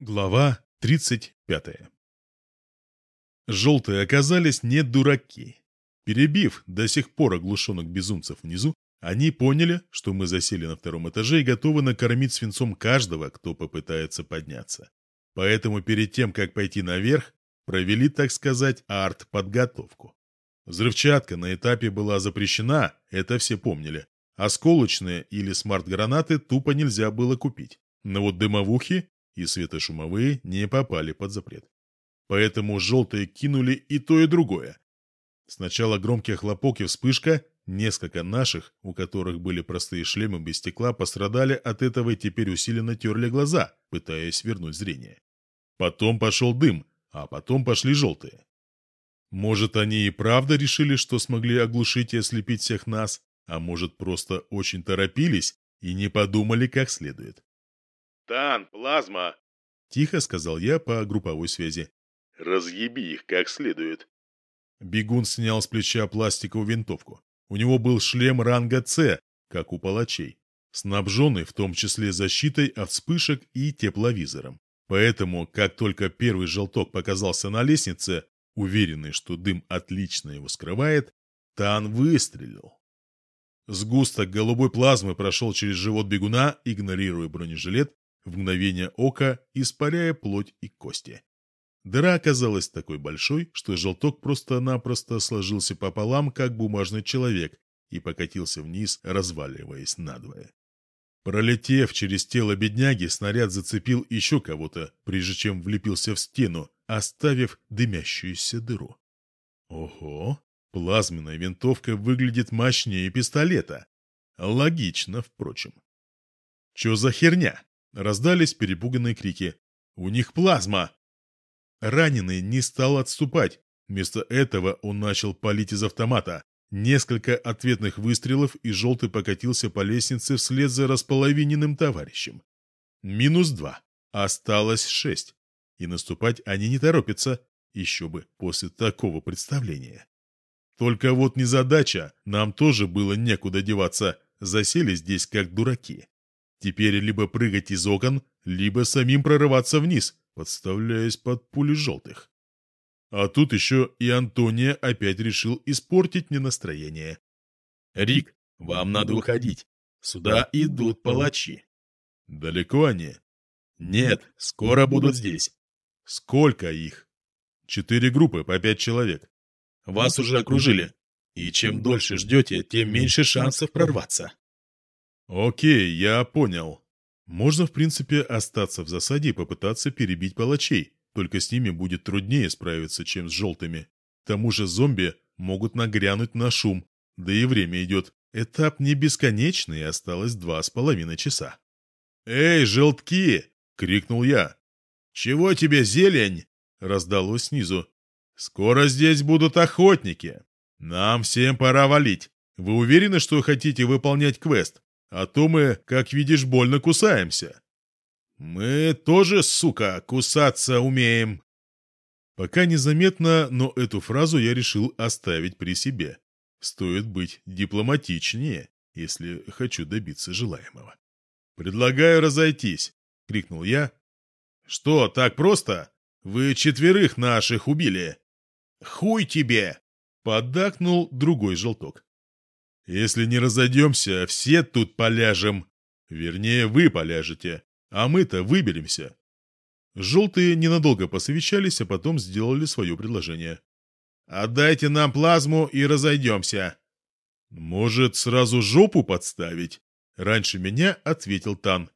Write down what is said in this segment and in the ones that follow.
Глава 35 Желтые оказались не дураки. Перебив до сих пор оглушенных безумцев внизу, они поняли, что мы засели на втором этаже и готовы накормить свинцом каждого, кто попытается подняться. Поэтому перед тем, как пойти наверх, провели, так сказать, арт-подготовку. Взрывчатка на этапе была запрещена, это все помнили. Осколочные или смарт-гранаты тупо нельзя было купить. Но вот дымовухи и светошумовые не попали под запрет. Поэтому желтые кинули и то, и другое. Сначала громкий хлопок и вспышка, несколько наших, у которых были простые шлемы без стекла, пострадали от этого и теперь усиленно терли глаза, пытаясь вернуть зрение. Потом пошел дым, а потом пошли желтые. Может, они и правда решили, что смогли оглушить и ослепить всех нас, а может, просто очень торопились и не подумали как следует. «Тан, плазма!» — тихо сказал я по групповой связи. «Разъеби их как следует». Бегун снял с плеча пластиковую винтовку. У него был шлем ранга С, как у палачей, снабженный в том числе защитой от вспышек и тепловизором. Поэтому, как только первый желток показался на лестнице, уверенный, что дым отлично его скрывает, Тан выстрелил. Сгусток голубой плазмы прошел через живот бегуна, игнорируя бронежилет, в мгновение ока испаряя плоть и кости. Дыра оказалась такой большой, что желток просто-напросто сложился пополам, как бумажный человек, и покатился вниз, разваливаясь надвое. Пролетев через тело бедняги, снаряд зацепил еще кого-то, прежде чем влепился в стену, оставив дымящуюся дыру. Ого! Плазменная винтовка выглядит мощнее пистолета. Логично, впрочем. Чё за херня? Раздались перепуганные крики. «У них плазма!» Раненый не стал отступать. Вместо этого он начал палить из автомата. Несколько ответных выстрелов, и желтый покатился по лестнице вслед за располовиненным товарищем. Минус два. Осталось шесть. И наступать они не торопятся. Еще бы, после такого представления. Только вот незадача, нам тоже было некуда деваться. Засели здесь как дураки. Теперь либо прыгать из окон, либо самим прорываться вниз, подставляясь под пули желтых. А тут еще и Антония опять решил испортить мне настроение. «Рик, вам надо уходить. Сюда идут палачи». «Далеко они?» «Нет, скоро будут здесь». «Сколько их?» «Четыре группы по пять человек». «Вас уже окружили. И чем дольше ждете, тем меньше шансов прорваться». «Окей, я понял. Можно, в принципе, остаться в засаде и попытаться перебить палачей, только с ними будет труднее справиться, чем с желтыми. К тому же зомби могут нагрянуть на шум, да и время идет. Этап не бесконечный, осталось два с половиной часа». «Эй, желтки!» — крикнул я. «Чего тебе, зелень?» — раздалось снизу. «Скоро здесь будут охотники. Нам всем пора валить. Вы уверены, что хотите выполнять квест?» А то мы, как видишь, больно кусаемся. Мы тоже, сука, кусаться умеем. Пока незаметно, но эту фразу я решил оставить при себе. Стоит быть дипломатичнее, если хочу добиться желаемого. «Предлагаю разойтись», — крикнул я. «Что, так просто? Вы четверых наших убили». «Хуй тебе!» — поддакнул другой желток. Если не разойдемся, все тут поляжем. Вернее, вы поляжете, а мы-то выберемся. Желтые ненадолго посовещались, а потом сделали свое предложение. «Отдайте нам плазму и разойдемся». «Может, сразу жопу подставить?» Раньше меня ответил Тан.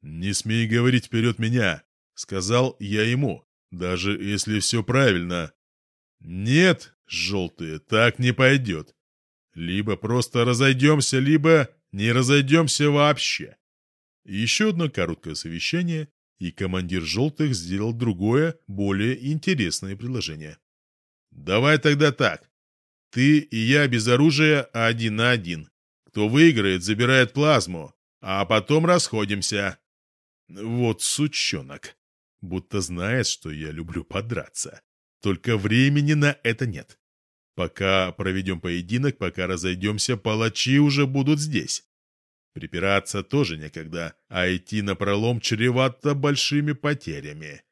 «Не смей говорить вперед меня», — сказал я ему, даже если все правильно. «Нет, желтые, так не пойдет. Либо просто разойдемся, либо не разойдемся вообще. Еще одно короткое совещание, и командир «желтых» сделал другое, более интересное предложение. «Давай тогда так. Ты и я без оружия один на один. Кто выиграет, забирает плазму, а потом расходимся». Вот сучонок. Будто знает, что я люблю подраться. Только времени на это нет. Пока проведем поединок, пока разойдемся, палачи уже будут здесь. Припираться тоже некогда, а идти на пролом чревато большими потерями.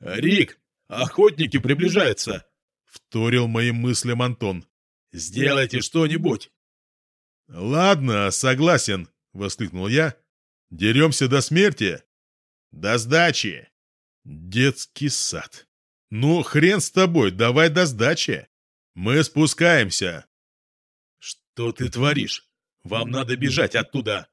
«Рик, охотники приближаются!» — вторил моим мыслям Антон. «Сделайте что-нибудь!» «Ладно, согласен!» — воскликнул я. «Деремся до смерти?» «До сдачи!» «Детский сад!» «Ну, хрен с тобой, давай до сдачи!» «Мы спускаемся!» «Что ты творишь? Вам надо бежать оттуда!»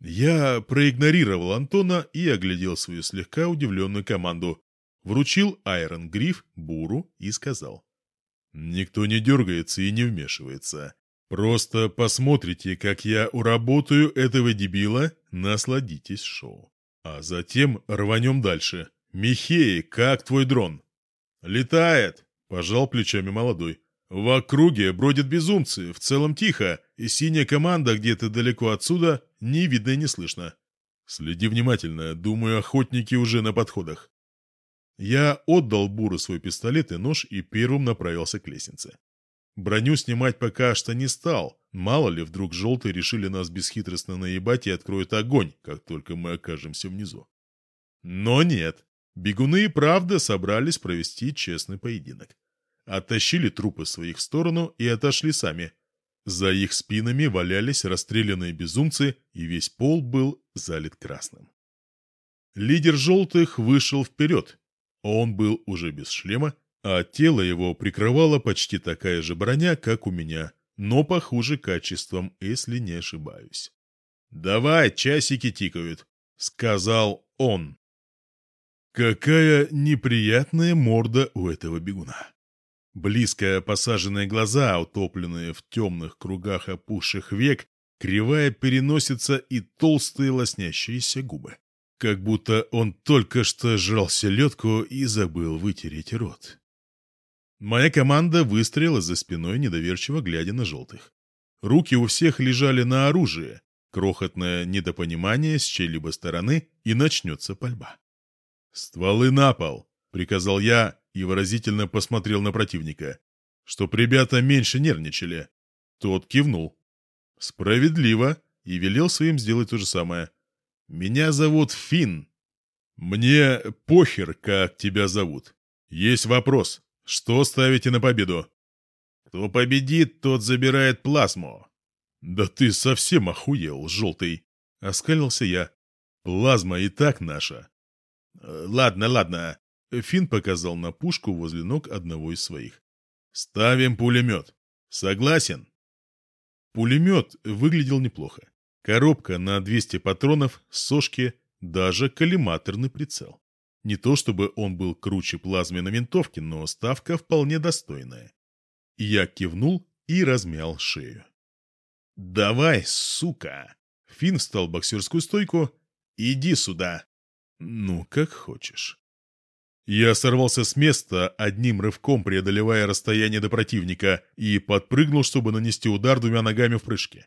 Я проигнорировал Антона и оглядел свою слегка удивленную команду. Вручил Айрон Гриф Буру и сказал. «Никто не дергается и не вмешивается. Просто посмотрите, как я уработаю этого дебила, насладитесь шоу. А затем рванем дальше. Михей, как твой дрон?» «Летает!» – пожал плечами молодой. В округе бродят безумцы, в целом тихо, и синяя команда где-то далеко отсюда не видно и не слышно. Следи внимательно, думаю, охотники уже на подходах. Я отдал Буру свой пистолет и нож и первым направился к лестнице. Броню снимать пока что не стал, мало ли вдруг желтые решили нас бесхитростно наебать и откроют огонь, как только мы окажемся внизу. Но нет, бегуны и правда собрались провести честный поединок оттащили трупы своих в сторону и отошли сами. За их спинами валялись расстрелянные безумцы, и весь пол был залит красным. Лидер желтых вышел вперед. Он был уже без шлема, а тело его прикрывала почти такая же броня, как у меня, но похуже качеством, если не ошибаюсь. «Давай, часики тикают», — сказал он. Какая неприятная морда у этого бегуна. Близко посаженные глаза, утопленные в темных кругах опухших век, кривая переносица и толстые лоснящиеся губы. Как будто он только что жрал селедку и забыл вытереть рот. Моя команда выстрелила за спиной, недоверчиво глядя на желтых. Руки у всех лежали на оружие, крохотное недопонимание с чьей-либо стороны, и начнется пальба. «Стволы на пол!» — приказал я, и выразительно посмотрел на противника, чтоб ребята меньше нервничали. Тот кивнул. Справедливо, и велел своим сделать то же самое. «Меня зовут Финн. Мне похер, как тебя зовут. Есть вопрос. Что ставите на победу?» «Кто победит, тот забирает плазму». «Да ты совсем охуел, желтый!» — оскалился я. «Плазма и так наша». «Ладно, ладно. Финн показал на пушку возле ног одного из своих. «Ставим пулемет. Согласен?» Пулемет выглядел неплохо. Коробка на 200 патронов, сошки, даже коллиматорный прицел. Не то чтобы он был круче плазменной винтовки, но ставка вполне достойная. Я кивнул и размял шею. «Давай, сука!» Финн встал в боксерскую стойку. «Иди сюда!» «Ну, как хочешь». Я сорвался с места, одним рывком преодолевая расстояние до противника, и подпрыгнул, чтобы нанести удар двумя ногами в прыжке.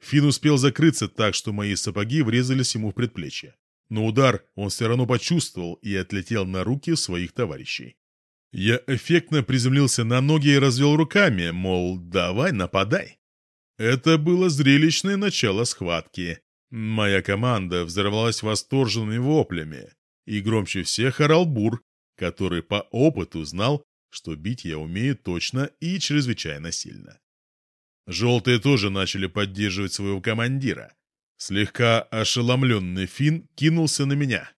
Фин успел закрыться так, что мои сапоги врезались ему в предплечье. Но удар он все равно почувствовал и отлетел на руки своих товарищей. Я эффектно приземлился на ноги и развел руками, мол, давай, нападай. Это было зрелищное начало схватки. Моя команда взорвалась восторженными воплями и громче всех орал Бур, который по опыту знал, что бить я умею точно и чрезвычайно сильно. Желтые тоже начали поддерживать своего командира. Слегка ошеломленный Финн кинулся на меня.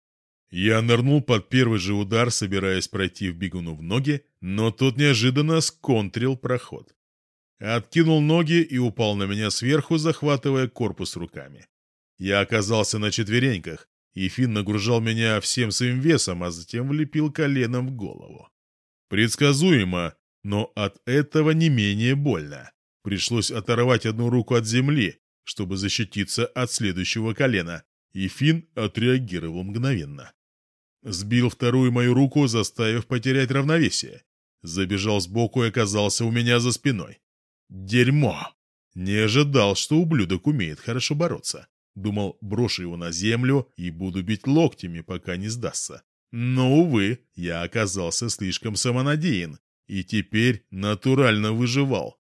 Я нырнул под первый же удар, собираясь пройти в бегуну в ноги, но тот неожиданно сконтрил проход. Откинул ноги и упал на меня сверху, захватывая корпус руками. Я оказался на четвереньках, и Финн нагружал меня всем своим весом, а затем влепил коленом в голову. Предсказуемо, но от этого не менее больно. Пришлось оторвать одну руку от земли, чтобы защититься от следующего колена, и Финн отреагировал мгновенно. Сбил вторую мою руку, заставив потерять равновесие. Забежал сбоку и оказался у меня за спиной. Дерьмо! Не ожидал, что ублюдок умеет хорошо бороться. Думал, брошу его на землю и буду бить локтями, пока не сдастся. Но, увы, я оказался слишком самонадеян и теперь натурально выживал.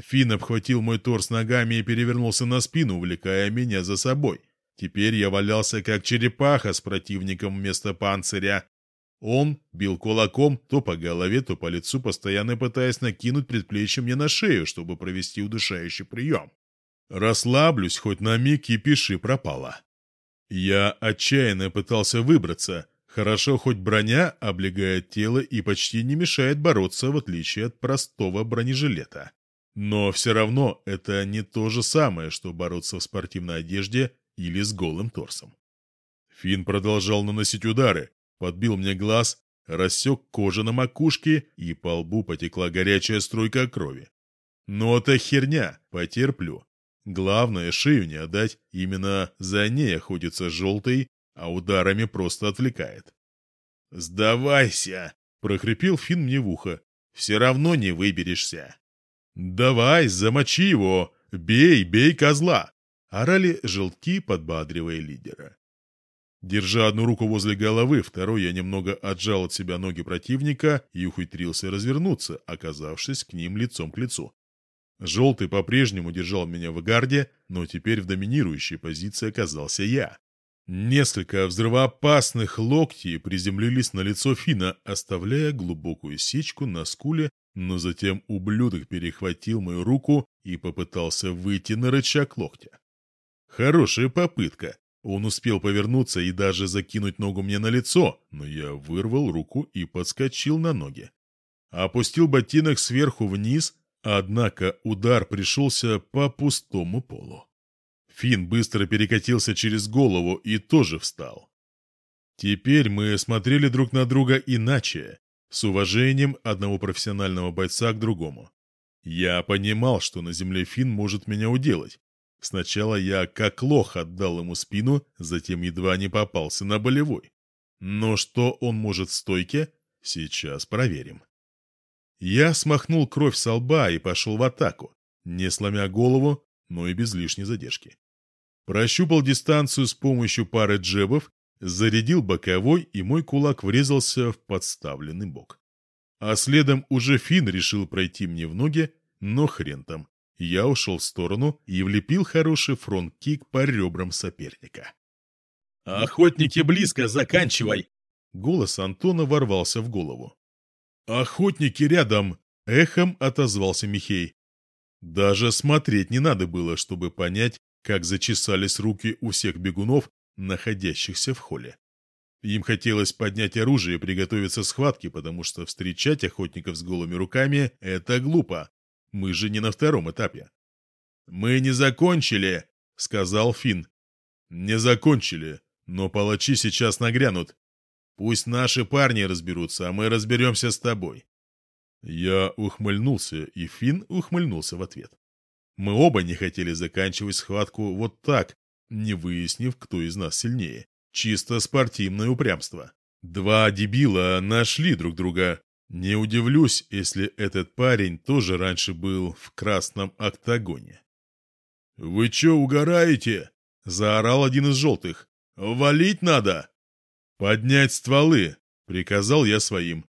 Финн обхватил мой торс ногами и перевернулся на спину, увлекая меня за собой. Теперь я валялся как черепаха с противником вместо панциря. Он бил кулаком то по голове, то по лицу, постоянно пытаясь накинуть предплечье мне на шею, чтобы провести удушающий прием. Расслаблюсь хоть на миг и пиши пропало. Я отчаянно пытался выбраться. Хорошо, хоть броня облегает тело и почти не мешает бороться, в отличие от простого бронежилета. Но все равно это не то же самое, что бороться в спортивной одежде или с голым торсом. Финн продолжал наносить удары, подбил мне глаз, рассек кожу на макушке, и по лбу потекла горячая струйка крови. Но это херня, потерплю. Главное, шею не отдать, именно за ней охотится желтый, а ударами просто отвлекает. «Сдавайся!» — прохрипел Финн мне в ухо. «Все равно не выберешься!» «Давай, замочи его! Бей, бей козла!» — орали желтки, подбадривая лидера. Держа одну руку возле головы, второй я немного отжал от себя ноги противника и ухитрился развернуться, оказавшись к ним лицом к лицу. Желтый по-прежнему держал меня в гарде, но теперь в доминирующей позиции оказался я. Несколько взрывоопасных локтей приземлились на лицо Фина, оставляя глубокую сечку на скуле, но затем ублюдок перехватил мою руку и попытался выйти на рычаг локтя. Хорошая попытка. Он успел повернуться и даже закинуть ногу мне на лицо, но я вырвал руку и подскочил на ноги. Опустил ботинок сверху вниз, однако удар пришелся по пустому полу. Финн быстро перекатился через голову и тоже встал. Теперь мы смотрели друг на друга иначе, с уважением одного профессионального бойца к другому. Я понимал, что на земле Финн может меня уделать. Сначала я как лох отдал ему спину, затем едва не попался на болевой. Но что он может в стойке, сейчас проверим. Я смахнул кровь со лба и пошел в атаку, не сломя голову, но и без лишней задержки. Прощупал дистанцию с помощью пары джебов, зарядил боковой, и мой кулак врезался в подставленный бок. А следом уже Финн решил пройти мне в ноги, но хрен там. Я ушел в сторону и влепил хороший фронт-кик по ребрам соперника. «Охотники близко, заканчивай!» Голос Антона ворвался в голову. «Охотники рядом!» — эхом отозвался Михей. Даже смотреть не надо было, чтобы понять, как зачесались руки у всех бегунов, находящихся в холле. Им хотелось поднять оружие и приготовиться к схватке, потому что встречать охотников с голыми руками – это глупо. Мы же не на втором этапе. «Мы не закончили», — сказал Финн. «Не закончили, но палачи сейчас нагрянут. Пусть наши парни разберутся, а мы разберемся с тобой». Я ухмыльнулся, и Финн ухмыльнулся в ответ. Мы оба не хотели заканчивать схватку вот так, не выяснив, кто из нас сильнее. Чисто спортивное упрямство. Два дебила нашли друг друга. Не удивлюсь, если этот парень тоже раньше был в красном октагоне. «Вы чё, угораете?» — заорал один из желтых. «Валить надо!» «Поднять стволы!» — приказал я своим.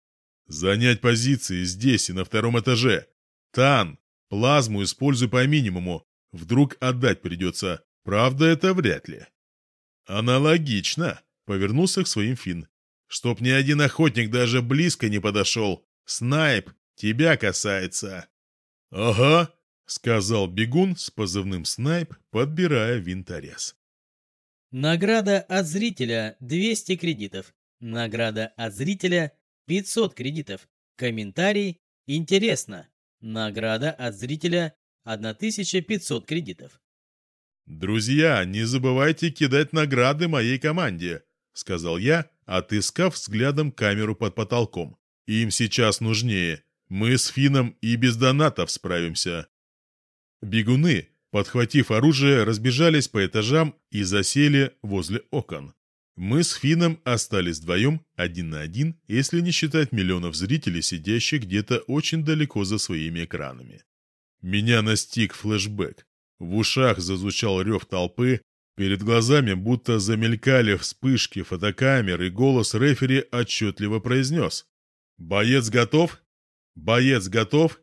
«Занять позиции здесь и на втором этаже. Тан, Плазму используй по минимуму. Вдруг отдать придется. Правда, это вряд ли. Аналогично, повернулся к своим фин. Чтоб ни один охотник даже близко не подошел. Снайп, тебя касается. Ага, сказал бегун с позывным снайп, подбирая винторез. Награда от зрителя 200 кредитов. Награда от зрителя 500 кредитов. Комментарий «Интересно». Награда от зрителя 1500 кредитов. «Друзья, не забывайте кидать награды моей команде», — сказал я, отыскав взглядом камеру под потолком. «Им сейчас нужнее. Мы с Фином и без донатов справимся». Бегуны, подхватив оружие, разбежались по этажам и засели возле окон. Мы с Фином остались вдвоем, один на один, если не считать миллионов зрителей, сидящих где-то очень далеко за своими экранами. Меня настиг флешбэк. В ушах зазвучал рев толпы, перед глазами будто замелькали вспышки фотокамер, и голос рефери отчетливо произнес. «Боец готов? Боец готов?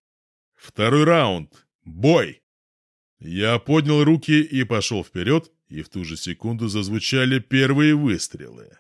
Второй раунд. Бой! Я поднял руки и пошел вперед, и в ту же секунду зазвучали первые выстрелы.